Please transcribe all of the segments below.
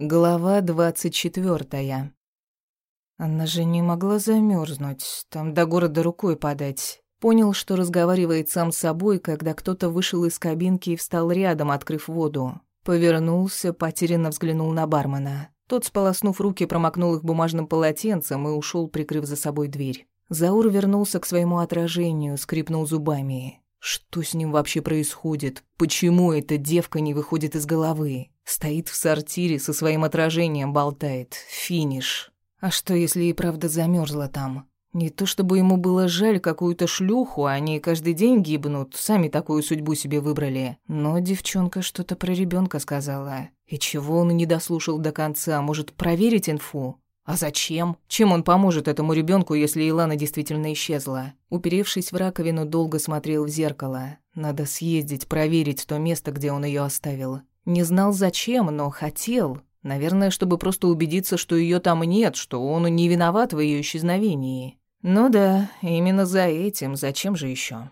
Глава двадцать четвертая. Она же не могла замерзнуть, там до города рукой подать. Понял, что разговаривает сам с собой, когда кто-то вышел из кабинки и встал рядом, открыв воду. Повернулся, потерянно взглянул на бармена. Тот, сполоснув руки, промокнул их бумажным полотенцем и ушел, прикрыв за собой дверь. Заур вернулся к своему отражению, скрипнул зубами. Что с ним вообще происходит? Почему эта девка не выходит из головы? Стоит в сортире, со своим отражением болтает. Финиш. А что, если и правда замерзла там? Не то чтобы ему было жаль какую-то шлюху, они каждый день гибнут, сами такую судьбу себе выбрали. Но девчонка что-то про ребенка сказала. И чего он не дослушал до конца? Может, проверить инфу? А зачем? Чем он поможет этому ребенку, если Илана действительно исчезла? Уперевшись в раковину, долго смотрел в зеркало. Надо съездить, проверить то место, где он ее оставил. Не знал зачем, но хотел. Наверное, чтобы просто убедиться, что ее там нет, что он не виноват в ее исчезновении. Ну да, именно за этим. Зачем же еще?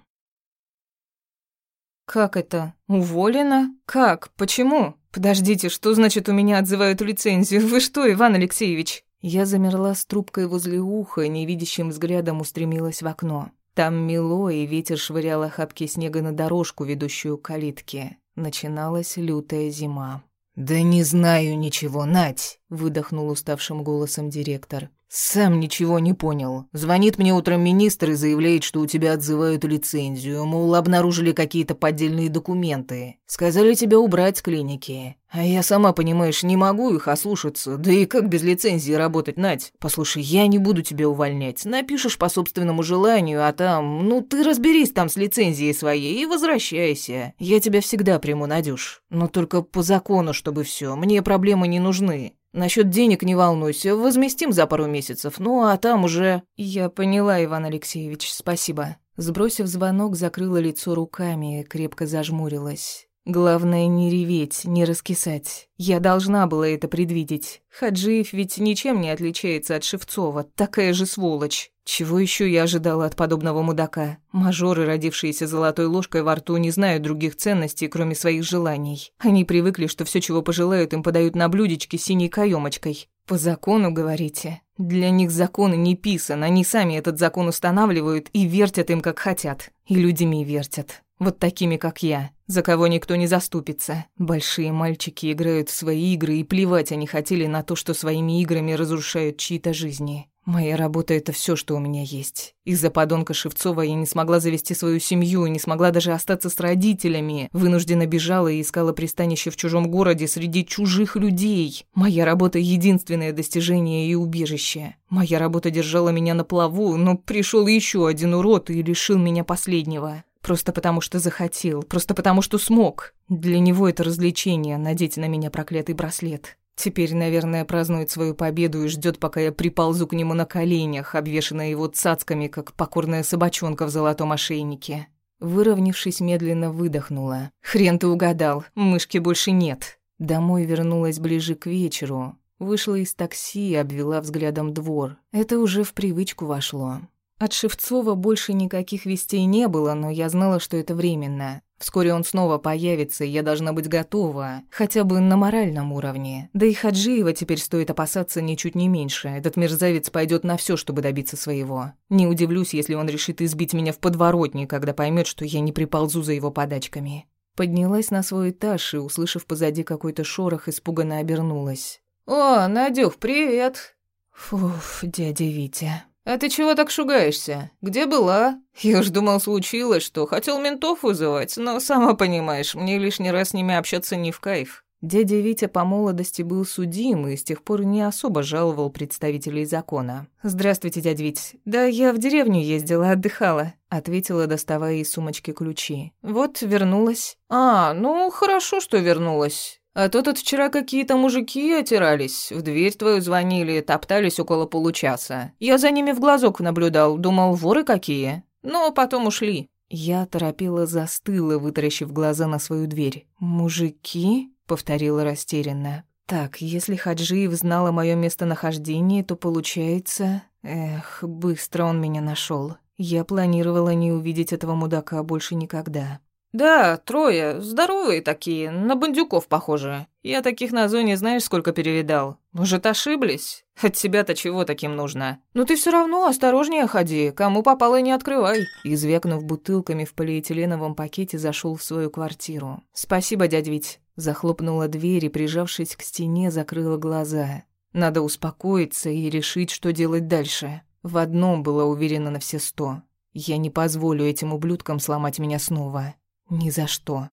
Как это? Уволена? Как? Почему? Подождите, что значит у меня отзывают лицензию? Вы что, Иван Алексеевич? Я замерла с трубкой возле уха, невидящим взглядом устремилась в окно. Там мело, и ветер швырял охапки снега на дорожку, ведущую к калитке. Начиналась лютая зима. «Да не знаю ничего, Нать!» — выдохнул уставшим голосом директор. «Сам ничего не понял. Звонит мне утром министр и заявляет, что у тебя отзывают лицензию, мол, обнаружили какие-то поддельные документы. Сказали тебя убрать с клиники. А я сама, понимаешь, не могу их ослушаться. Да и как без лицензии работать, Надь? Послушай, я не буду тебя увольнять. Напишешь по собственному желанию, а там... Ну, ты разберись там с лицензией своей и возвращайся. Я тебя всегда приму, Надюш. Но только по закону, чтобы все. Мне проблемы не нужны. Насчет денег не волнуйся, возместим за пару месяцев, ну а там уже...» «Я поняла, Иван Алексеевич, спасибо». Сбросив звонок, закрыла лицо руками крепко зажмурилась. Главное не реветь, не раскисать. Я должна была это предвидеть. Хаджиев ведь ничем не отличается от Шевцова, такая же сволочь. Чего еще я ожидала от подобного мудака? Мажоры, родившиеся золотой ложкой во рту, не знают других ценностей, кроме своих желаний. Они привыкли, что все, чего пожелают, им подают на блюдечке синей каемочкой. По закону, говорите? Для них закон не писан, они сами этот закон устанавливают и вертят им, как хотят. И людьми вертят. Вот такими, как я, за кого никто не заступится. Большие мальчики играют в свои игры, и плевать они хотели на то, что своими играми разрушают чьи-то жизни. Моя работа — это все, что у меня есть. Из-за подонка Шевцова я не смогла завести свою семью, не смогла даже остаться с родителями. Вынуждена бежала и искала пристанище в чужом городе среди чужих людей. Моя работа — единственное достижение и убежище. Моя работа держала меня на плаву, но пришел еще один урод и лишил меня последнего. Просто потому что захотел, просто потому что смог. Для него это развлечение — надеть на меня проклятый браслет. Теперь, наверное, празднует свою победу и ждет, пока я приползу к нему на коленях, обвешанная его цацками, как покорная собачонка в золотом ошейнике. Выровнявшись, медленно выдохнула. «Хрен ты угадал, мышки больше нет». Домой вернулась ближе к вечеру. Вышла из такси и обвела взглядом двор. Это уже в привычку вошло. От Шевцова больше никаких вестей не было, но я знала, что это временно. Вскоре он снова появится, и я должна быть готова, хотя бы на моральном уровне. Да и Хаджиева теперь стоит опасаться ничуть не меньше. Этот мерзавец пойдет на все, чтобы добиться своего. Не удивлюсь, если он решит избить меня в подворотне, когда поймет, что я не приползу за его подачками. Поднялась на свой этаж и, услышав позади какой-то шорох, испуганно обернулась. «О, Надюх, привет!» «Фуф, дядя Витя...» «А ты чего так шугаешься? Где была?» «Я уж думал, случилось, что хотел ментов вызывать, но, сама понимаешь, мне лишний раз с ними общаться не в кайф». Дядя Витя по молодости был судим и с тех пор не особо жаловал представителей закона. «Здравствуйте, дядя Вить. Да я в деревню ездила, отдыхала», — ответила, доставая из сумочки ключи. «Вот, вернулась». «А, ну, хорошо, что вернулась. А то тут вчера какие-то мужики отирались, в дверь твою звонили, топтались около получаса. Я за ними в глазок наблюдал, думал, воры какие. Но потом ушли». Я торопила застыла, вытаращив глаза на свою дверь. «Мужики?» — повторила растерянно. «Так, если Хаджиев знал о моем местонахождении, то получается... Эх, быстро он меня нашел. Я планировала не увидеть этого мудака больше никогда. «Да, трое. Здоровые такие, на бандюков похожи. Я таких на зоне знаешь, сколько перевидал. Может, ошиблись? От тебя-то чего таким нужно? Но ты все равно осторожнее ходи, кому попало не открывай». Извекнув бутылками в полиэтиленовом пакете, зашел в свою квартиру. «Спасибо, дядь Вить». Захлопнула дверь и, прижавшись к стене, закрыла глаза. Надо успокоиться и решить, что делать дальше. В одном была уверена на все сто. Я не позволю этим ублюдкам сломать меня снова. Ни за что.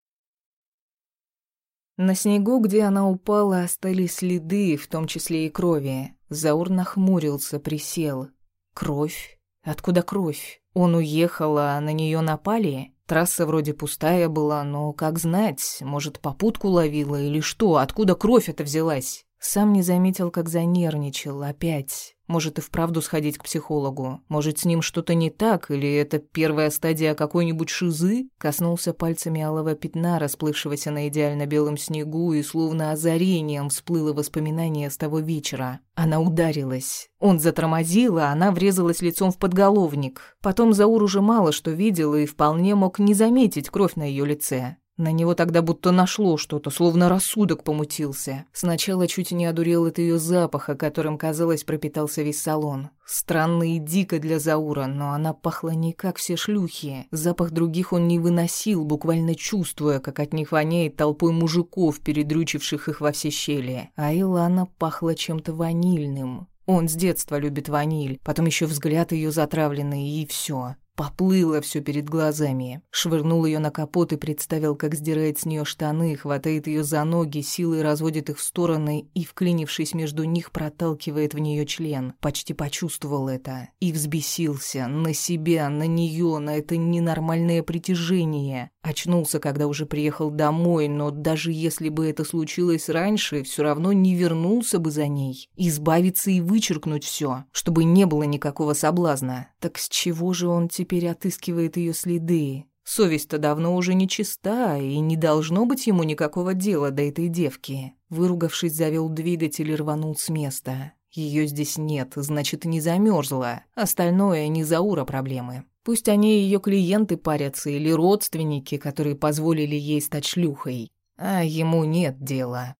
На снегу, где она упала, остались следы, в том числе и крови. Заур нахмурился, присел. Кровь? Откуда кровь? Он уехал, а на нее напали? Трасса вроде пустая была, но как знать, может, попутку ловила или что? Откуда кровь эта взялась? Сам не заметил, как занервничал опять. Может, и вправду сходить к психологу. Может, с ним что-то не так, или это первая стадия какой-нибудь шизы? Коснулся пальцами алого пятна, расплывшегося на идеально белом снегу, и словно озарением всплыло воспоминание с того вечера. Она ударилась. Он затормозил, а она врезалась лицом в подголовник. Потом Заур уже мало что видел и вполне мог не заметить кровь на ее лице. На него тогда будто нашло что-то, словно рассудок помутился. Сначала чуть не одурел от ее запаха, которым, казалось, пропитался весь салон. Странно и дико для Заура, но она пахла не как все шлюхи. Запах других он не выносил, буквально чувствуя, как от них воняет толпой мужиков, передрючивших их во все щели. А Илана пахла чем-то ванильным. Он с детства любит ваниль, потом еще взгляд ее затравленный, и все. Поплыло все перед глазами. Швырнул ее на капот и представил, как сдирает с нее штаны, хватает ее за ноги, силой разводит их в стороны и, вклинившись между них, проталкивает в нее член. Почти почувствовал это. И взбесился. На себя, на нее, на это ненормальное притяжение. Очнулся, когда уже приехал домой, но даже если бы это случилось раньше, все равно не вернулся бы за ней. Избавиться и вычеркнуть все, чтобы не было никакого соблазна. Так с чего же он теперь отыскивает ее следы? Совесть-то давно уже не чиста, и не должно быть ему никакого дела до этой девки. Выругавшись, завел двигатель и рванул с места. Ее здесь нет, значит, не замерзла. Остальное не Заура проблемы. Пусть они ее клиенты парятся или родственники, которые позволили ей стать шлюхой. А ему нет дела.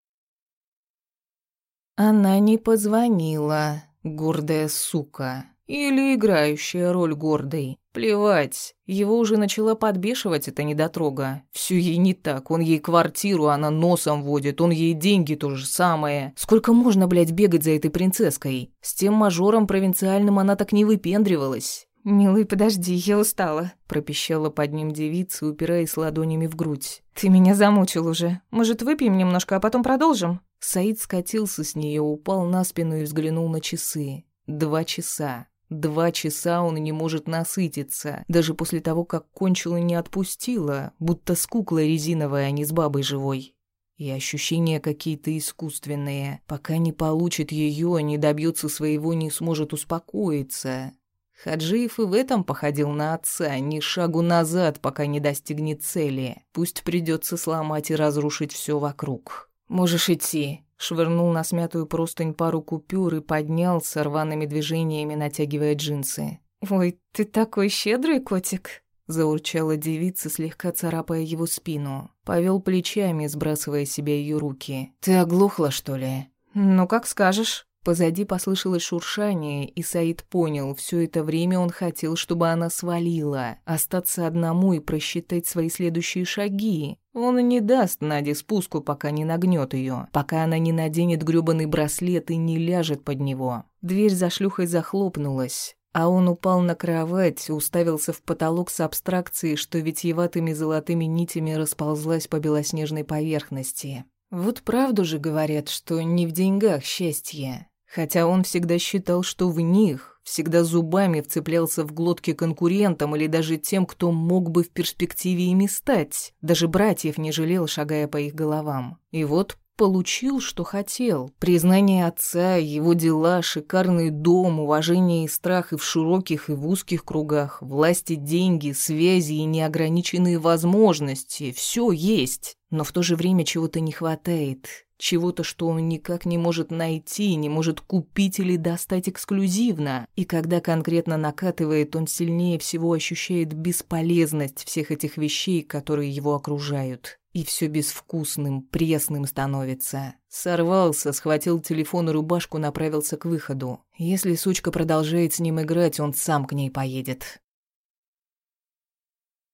Она не позвонила, гордая сука. Или играющая роль гордой. Плевать, его уже начала подбешивать эта недотрога. Все ей не так, он ей квартиру, она носом водит, он ей деньги то же самое. Сколько можно, блядь, бегать за этой принцесской? С тем мажором провинциальным она так не выпендривалась. «Милый, подожди, я устала», — пропищала под ним девица, упираясь ладонями в грудь. «Ты меня замучил уже. Может, выпьем немножко, а потом продолжим?» Саид скатился с нее, упал на спину и взглянул на часы. Два часа. Два часа он не может насытиться, даже после того, как кончила не отпустила, будто с куклой резиновой, а не с бабой живой. И ощущения какие-то искусственные. Пока не получит ее, не добьется своего, не сможет успокоиться. Хаджиев и в этом походил на отца, ни шагу назад, пока не достигнет цели. Пусть придется сломать и разрушить все вокруг. «Можешь идти», — швырнул на смятую простынь пару купюр и поднялся рваными движениями, натягивая джинсы. «Ой, ты такой щедрый котик», — заурчала девица, слегка царапая его спину. Повел плечами, сбрасывая себе ее руки. «Ты оглохла, что ли?» «Ну, как скажешь». Позади послышалось шуршание, и Саид понял, все это время он хотел, чтобы она свалила, остаться одному и просчитать свои следующие шаги. Он не даст Наде спуску, пока не нагнет ее, пока она не наденет грёбаный браслет и не ляжет под него. Дверь за шлюхой захлопнулась. А он упал на кровать, уставился в потолок с абстракцией, что витьеватыми золотыми нитями расползлась по белоснежной поверхности. Вот правду же говорят, что не в деньгах счастье. Хотя он всегда считал, что в них, всегда зубами вцеплялся в глотки конкурентам или даже тем, кто мог бы в перспективе ими стать. Даже братьев не жалел, шагая по их головам. И вот получил, что хотел. Признание отца, его дела, шикарный дом, уважение и страх и в широких, и в узких кругах, власти, деньги, связи и неограниченные возможности. Все есть. Но в то же время чего-то не хватает. Чего-то, что он никак не может найти, не может купить или достать эксклюзивно. И когда конкретно накатывает, он сильнее всего ощущает бесполезность всех этих вещей, которые его окружают. И все безвкусным, пресным становится. Сорвался, схватил телефон и рубашку, направился к выходу. Если сучка продолжает с ним играть, он сам к ней поедет.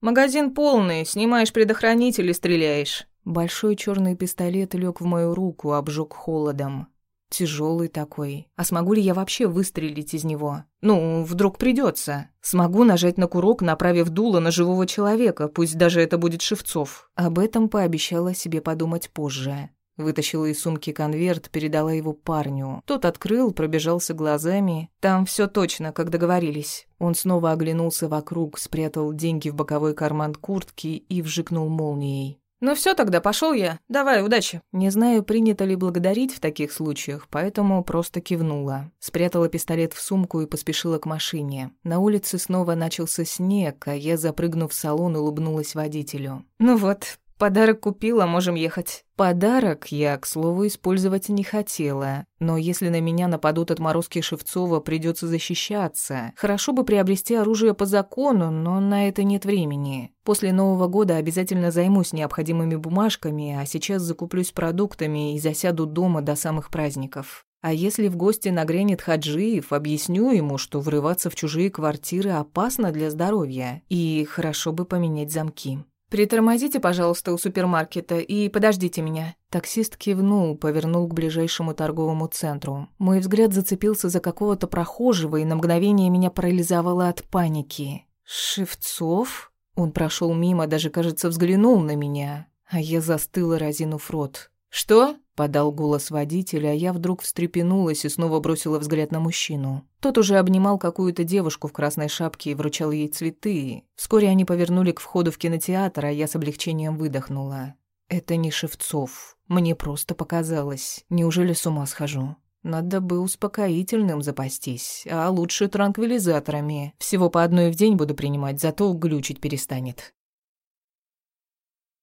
«Магазин полный, снимаешь предохранитель и стреляешь». Большой черный пистолет лег в мою руку, обжег холодом. Тяжелый такой. А смогу ли я вообще выстрелить из него? Ну, вдруг придется. Смогу нажать на курок, направив дуло на живого человека, пусть даже это будет Шевцов. Об этом пообещала себе подумать позже. Вытащила из сумки конверт, передала его парню. Тот открыл, пробежался глазами. Там все точно, как договорились. Он снова оглянулся вокруг, спрятал деньги в боковой карман куртки и вжикнул молнией. «Ну все тогда, пошел я. Давай, удачи». Не знаю, принято ли благодарить в таких случаях, поэтому просто кивнула. Спрятала пистолет в сумку и поспешила к машине. На улице снова начался снег, а я, запрыгнув в салон, улыбнулась водителю. «Ну вот, Подарок купила, можем ехать. Подарок я, к слову, использовать не хотела. Но если на меня нападут отморозки Шевцова, придется защищаться. Хорошо бы приобрести оружие по закону, но на это нет времени. После Нового года обязательно займусь необходимыми бумажками, а сейчас закуплюсь продуктами и засяду дома до самых праздников. А если в гости нагрянет Хаджиев, объясню ему, что врываться в чужие квартиры опасно для здоровья, и хорошо бы поменять замки. «Притормозите, пожалуйста, у супермаркета и подождите меня». Таксист кивнул, повернул к ближайшему торговому центру. Мой взгляд зацепился за какого-то прохожего, и на мгновение меня парализовало от паники. «Шевцов?» Он прошел мимо, даже, кажется, взглянул на меня, а я застыла, разинув рот. «Что?» — подал голос водителя, а я вдруг встрепенулась и снова бросила взгляд на мужчину. Тот уже обнимал какую-то девушку в красной шапке и вручал ей цветы. Вскоре они повернули к входу в кинотеатр, а я с облегчением выдохнула. «Это не Шевцов. Мне просто показалось. Неужели с ума схожу?» Надо бы успокоительным запастись, а лучше транквилизаторами. Всего по одной в день буду принимать, зато глючить перестанет.